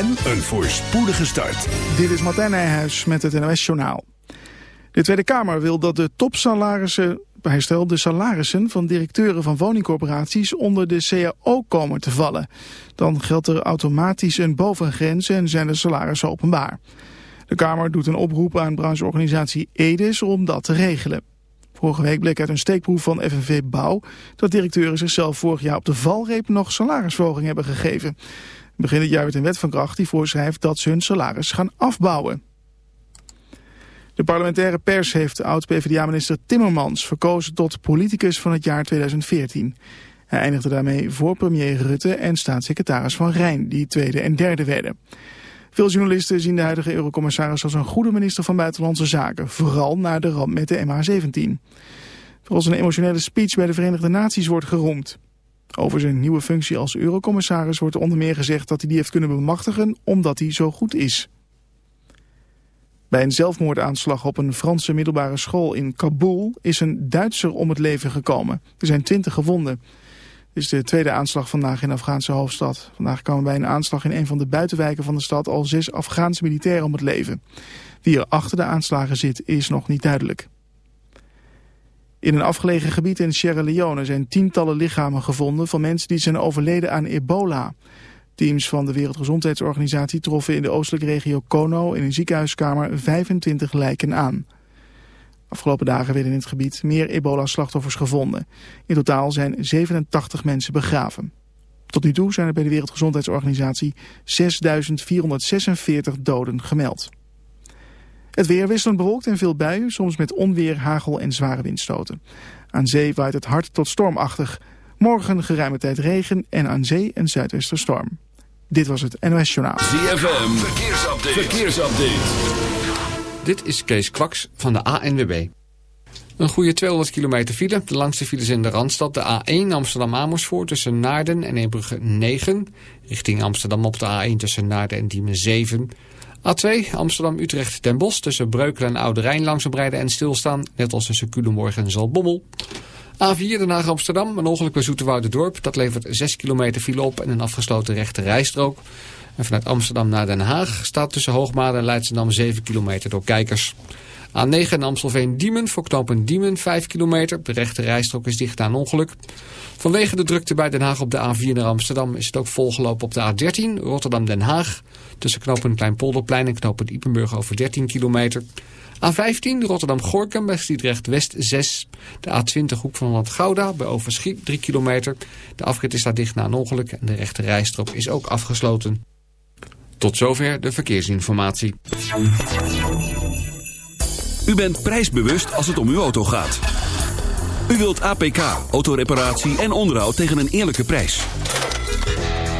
en een voorspoedige start. Dit is Martijn Nijhuis met het NOS Journaal. De Tweede Kamer wil dat de topsalarissen, herstel de salarissen van directeuren van woningcorporaties onder de CAO komen te vallen. Dan geldt er automatisch een bovengrens en zijn de salarissen openbaar. De Kamer doet een oproep aan brancheorganisatie EDIS om dat te regelen. Vorige week bleek uit een steekproef van FNV Bouw dat directeuren zichzelf vorig jaar op de valreep nog salarisverhoging hebben gegeven. Begin het jaar werd een wet van kracht die voorschrijft dat ze hun salaris gaan afbouwen. De parlementaire pers heeft oud-PVDA-minister Timmermans verkozen tot politicus van het jaar 2014. Hij eindigde daarmee voor premier Rutte en staatssecretaris Van Rijn, die tweede en derde werden. Veel journalisten zien de huidige eurocommissaris als een goede minister van Buitenlandse Zaken, vooral na de ramp met de MH17. Vooral zijn emotionele speech bij de Verenigde Naties wordt geroemd. Over zijn nieuwe functie als eurocommissaris wordt onder meer gezegd dat hij die heeft kunnen bemachtigen omdat hij zo goed is. Bij een zelfmoordaanslag op een Franse middelbare school in Kabul is een Duitser om het leven gekomen. Er zijn twintig gewonden. Dit is de tweede aanslag vandaag in de Afghaanse hoofdstad. Vandaag kwamen bij een aanslag in een van de buitenwijken van de stad al zes Afghaanse militairen om het leven. Wie er achter de aanslagen zit is nog niet duidelijk. In een afgelegen gebied in Sierra Leone zijn tientallen lichamen gevonden van mensen die zijn overleden aan ebola. Teams van de Wereldgezondheidsorganisatie troffen in de oostelijke regio Kono in een ziekenhuiskamer 25 lijken aan. Afgelopen dagen werden in het gebied meer ebola-slachtoffers gevonden. In totaal zijn 87 mensen begraven. Tot nu toe zijn er bij de Wereldgezondheidsorganisatie 6.446 doden gemeld. Het weer wisselend bewolkt en veel buien, soms met onweer, hagel en zware windstoten. Aan zee waait het hard tot stormachtig. Morgen geruime tijd regen en aan zee een zuidwesterstorm. Dit was het NOS Journaal. ZFM, verkeersupdate. verkeersupdate. Dit is Kees Kwaks van de ANWB. Een goede 200 kilometer file. De langste files in de Randstad. De A1 Amsterdam-Amersfoort tussen Naarden en Eembrugge 9. Richting Amsterdam op de A1 tussen Naarden en Diemen 7. A2 Amsterdam-Utrecht-Den Bosch tussen Breukelen en Oude Rijn langzaam rijden en stilstaan. Net als tussen Culemborg en Zalbommel. A4 Den Haag-Amsterdam, een ongeluk bij Dorp. Dat levert 6 kilometer file op en een afgesloten rechte rijstrook. En vanuit Amsterdam naar Den Haag staat tussen Hoogmade en Leidschendam 7 kilometer door kijkers. A9 Amstelveen-Diemen voor Diemen 5 kilometer. De rechte rijstrook is dicht een ongeluk. Vanwege de drukte bij Den Haag op de A4 naar Amsterdam is het ook volgelopen op de A13 Rotterdam-Den Haag. Tussen knopen Kleinpolderplein en knopen Ippenburg over 13 kilometer. A15 Rotterdam-Gorkum bij Sliedrecht-West 6. De A20 Hoek van Holland Gouda bij Overschiet 3 kilometer. De afrit is daar dicht na een ongeluk en de rechte rijstrook is ook afgesloten. Tot zover de verkeersinformatie. U bent prijsbewust als het om uw auto gaat. U wilt APK, autoreparatie en onderhoud tegen een eerlijke prijs.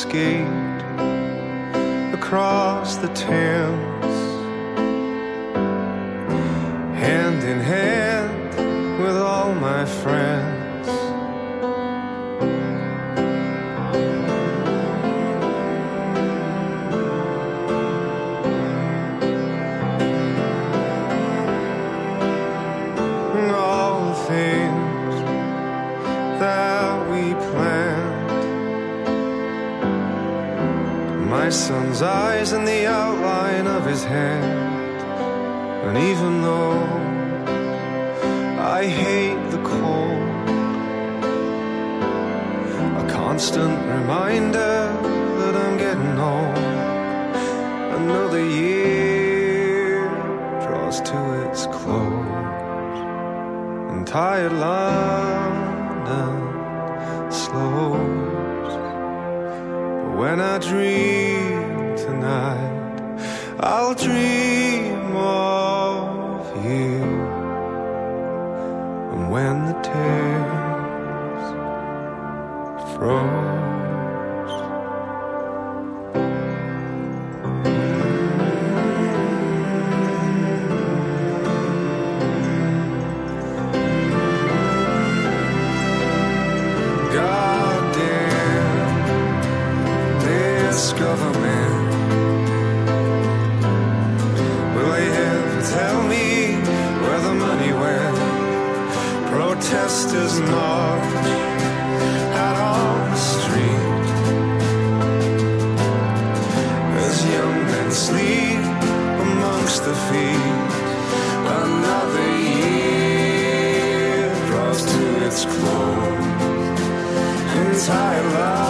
Skate across the Thames, tell me where the money went. Protesters march out on the street as young men sleep amongst the feet. Another year draws to its close. Entire life.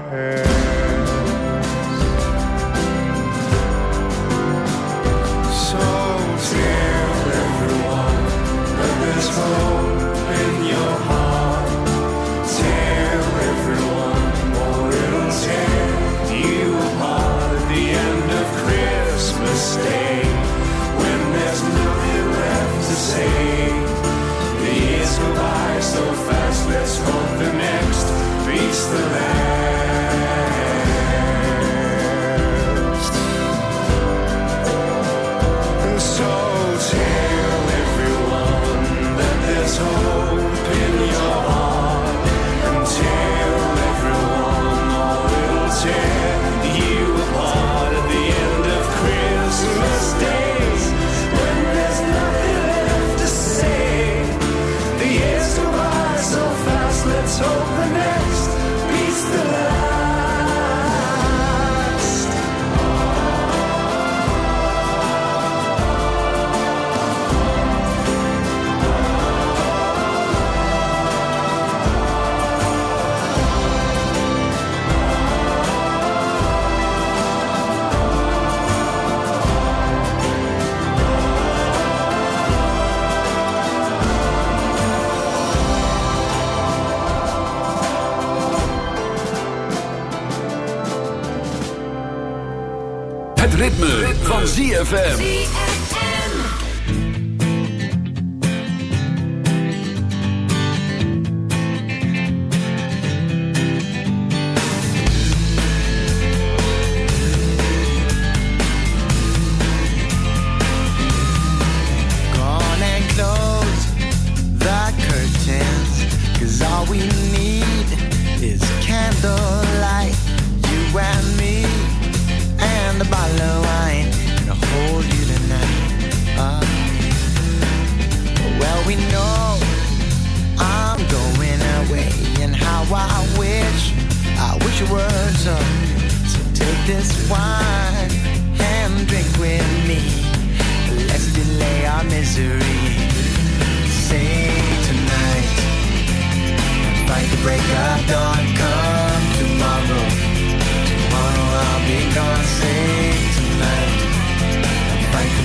the land. ZFM.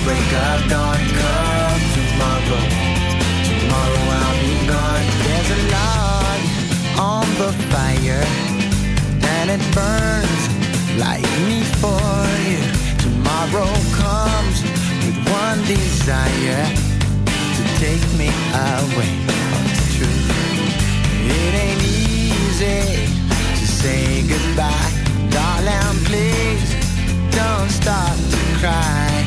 Break of dawn. Come tomorrow, tomorrow I'll be gone. There's a log on the fire, and it burns like me for you. Tomorrow comes with one desire to take me away. Oh, it's true. It ain't easy to say goodbye, darling. Please don't start to cry.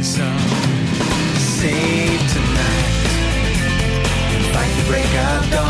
It so. Save tonight. Fight the break of dawn.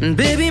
Baby,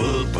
fodbold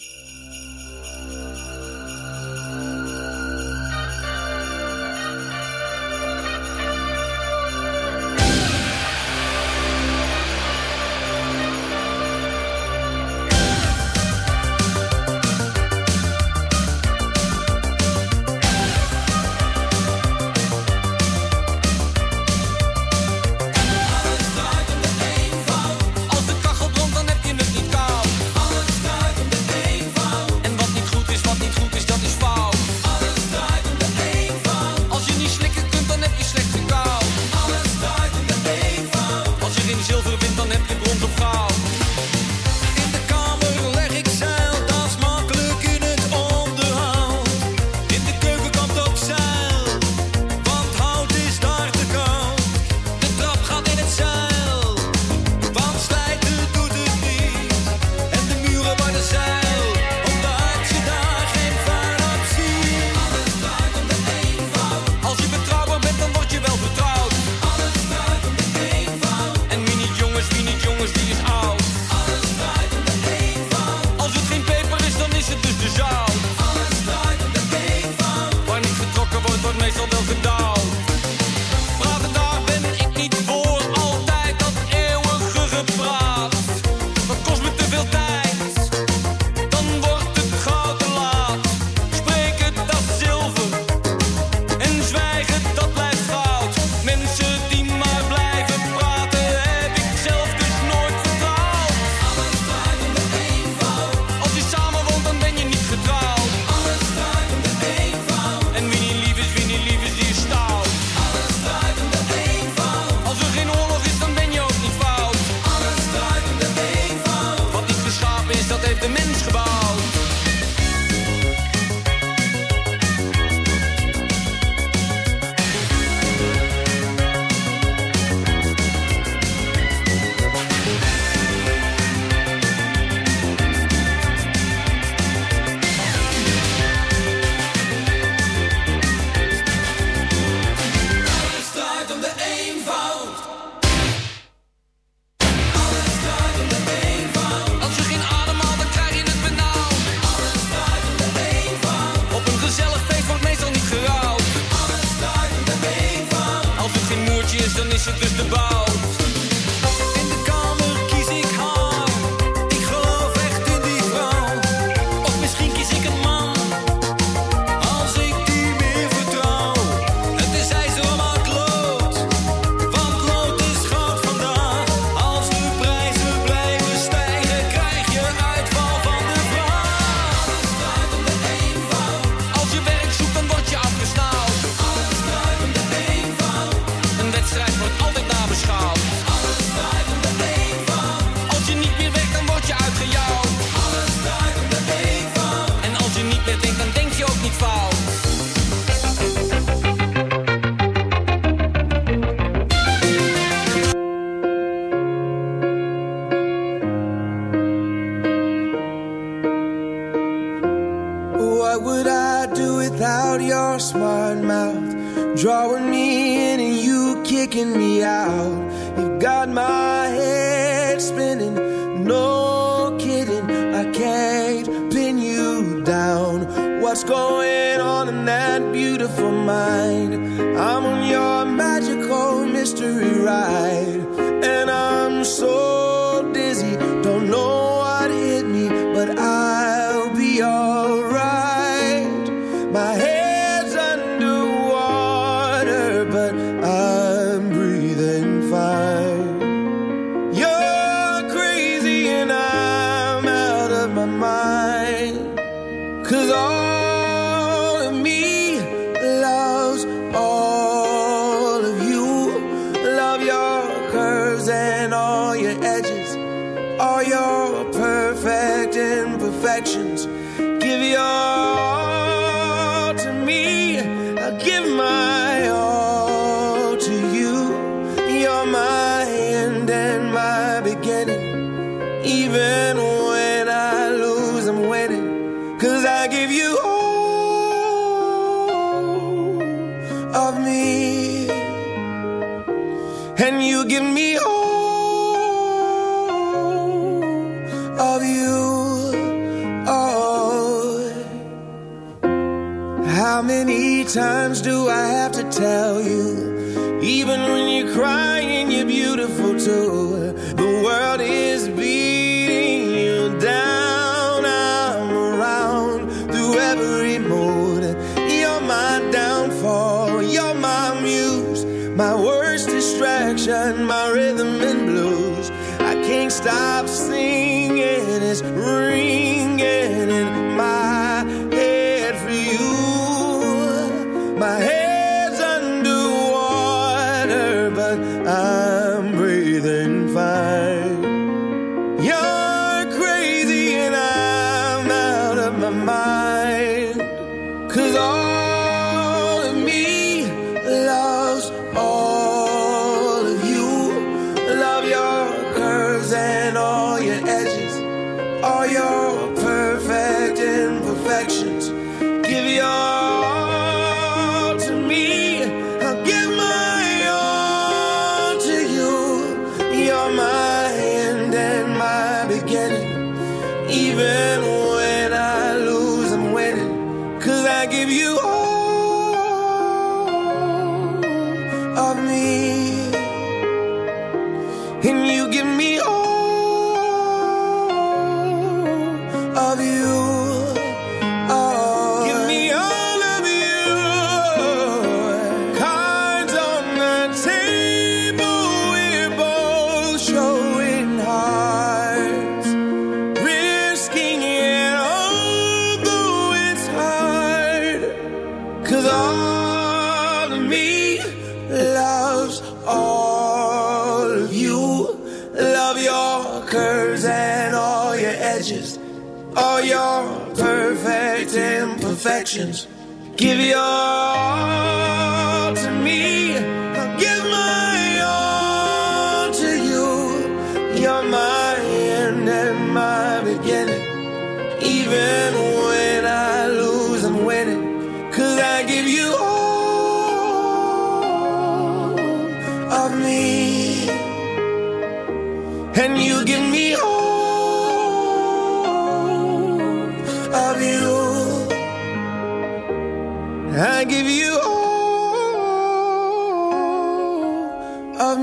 Give your all to me.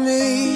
Me.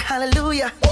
hallelujah.